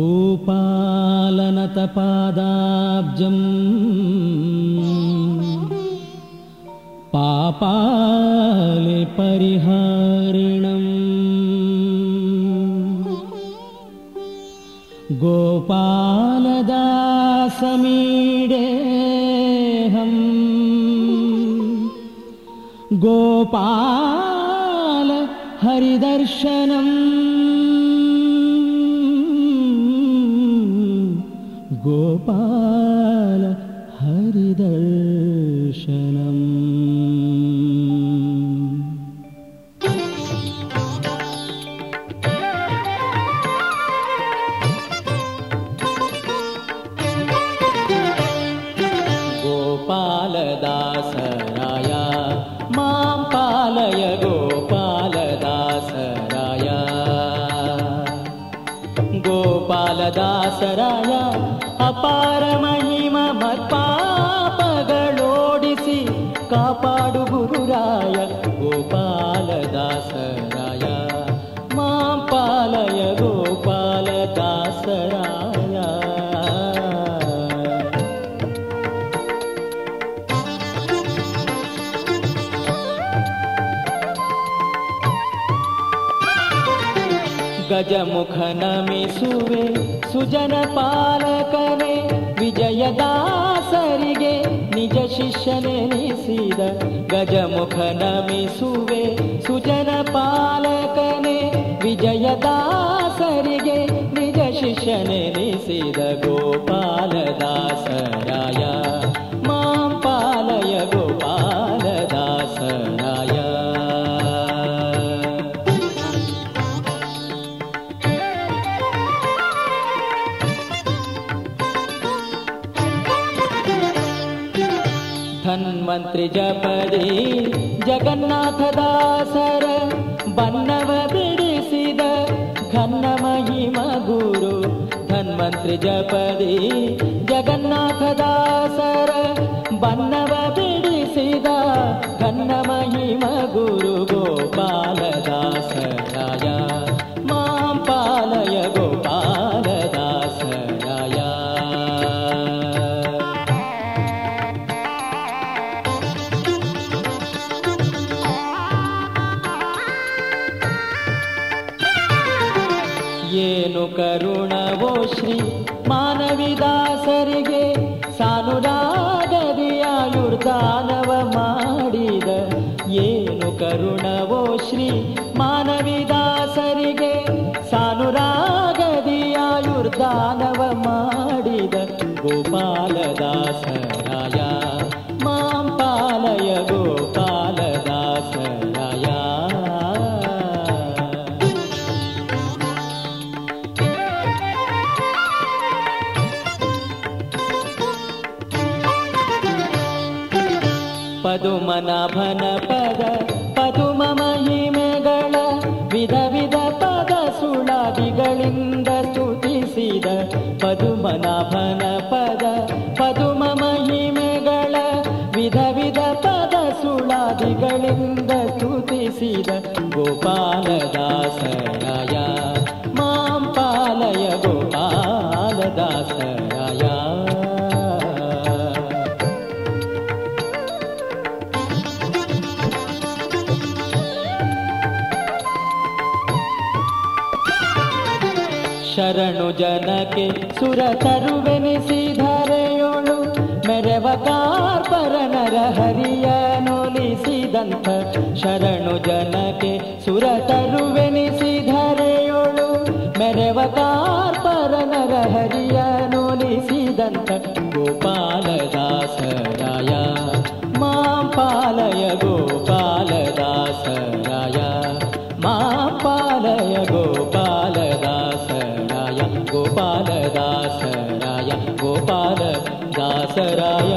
भूपालनतपादाब्जम् पापाले परिहारिणम् गोपालदासमीडेऽहम् गोपाल हरिदर्शनम् गोपालदासराय मां पालय गोपालदासराय। गोपालदासराय अपारमहिममत्पापगळोडिसि पालय गोपालदासराय। मां पालय गोपालदासराय। गजमुखनमि सुवे ಸುಜನ ಪಾಲಕನೆ ವಿಜಯದಾಸರಿಗೆ ನಿಜ ಶಿಷ್ಯನೆನಿಸಿದ ಗಜಮುಖನಮಿಸುವೆ ಸುಜನ ಪಾಲಕನೆ ವಿಜಯದಾಸರಿಗೆ ನಿಜ ಶಿಷ್ಯನೆನಿಸಿದ ಗೋಪಾಲದಾಸರಾಯ ಧನ್ವಂತ್ರಿ ಜಪದಿ ಜಗನ್ನಾಥದಾಸರ ಬನ್ನವ ಬಿಡಿಸಿದ ಘನ್ನ ಮಹಿಮ ಗುರು ಧನ್ವಂತ್ರಿ ಜಪದಿ ಜಗನ್ನಾಥದಾಸರ ಬನ್ನವ ಬಿಡಿಸಿದ ಏನು ಕರುಣವೋ ಶ್ರೀ ಮಾನವಿದಾಸರಿಗೆ ಸಾನುರಾಗದಿಯಾಯುರ್ದಾನವ ಮಾಡಿದ ಏನು ಕರುಣವೋ ಶ್ರೀ ಮಾನವಿದಾಸರಿಗೆ ಸಾನುರಾಗದಿ ಆಯುರ್ದಾನವ ಮಾಡಿದ ಗೋಪಾಲದಾಸರಾಯ ಮಾಂಪಾಲಯ ಗೋಪಾಲ ಪದುಮನಾಭನ ಪದ, ಪದುಮ ಮಹಿಮೆಗಳ ವಿಧ ವಿಧ ಪದ ಸುಳಾದಿಗಳಿಂದ ಸ್ತುತಿಸಿದ ಪದುಮನಾಭನ ಪದ, ಪದುಮ ಮಹಿಮೆಗಳ ವಿಧ ವಿಧ ಪದ ಸುಳಾದಿಗಳಿಂದ ಸ್ತುತಿಸಿದ ಗೋಪಾಲದಾಸರಾಯ ಮಾಂ ಪಾಲಯ ಗೋಪಾಲದಾಸರಾಯ. ಶರಣು ಜನಕ್ಕೆ ಸುರ ತರುವೆನಿಸಿಧರೆಯೋಳು ಮೆರವ ಕಾರ್ಪರನರ ಹರಿಯನೊಲಿಸಿದಂಥ ಶರಣು ಜನಕ್ಕೆ ಸುರ ತರುವೆನಿಸಿಧರೆಯೋಳು ಮೆರವ ಕಾರ್ಪರನರ ಹರಿಯನೊಲಿಸಿದಂಥ ಗೋಪಾಲದಾಸರಾಯ. ಮಾಂ ಪಾಲಯ ಗೋಪಾಲದಾಸರಾಯ सराय गोपाल दासराय।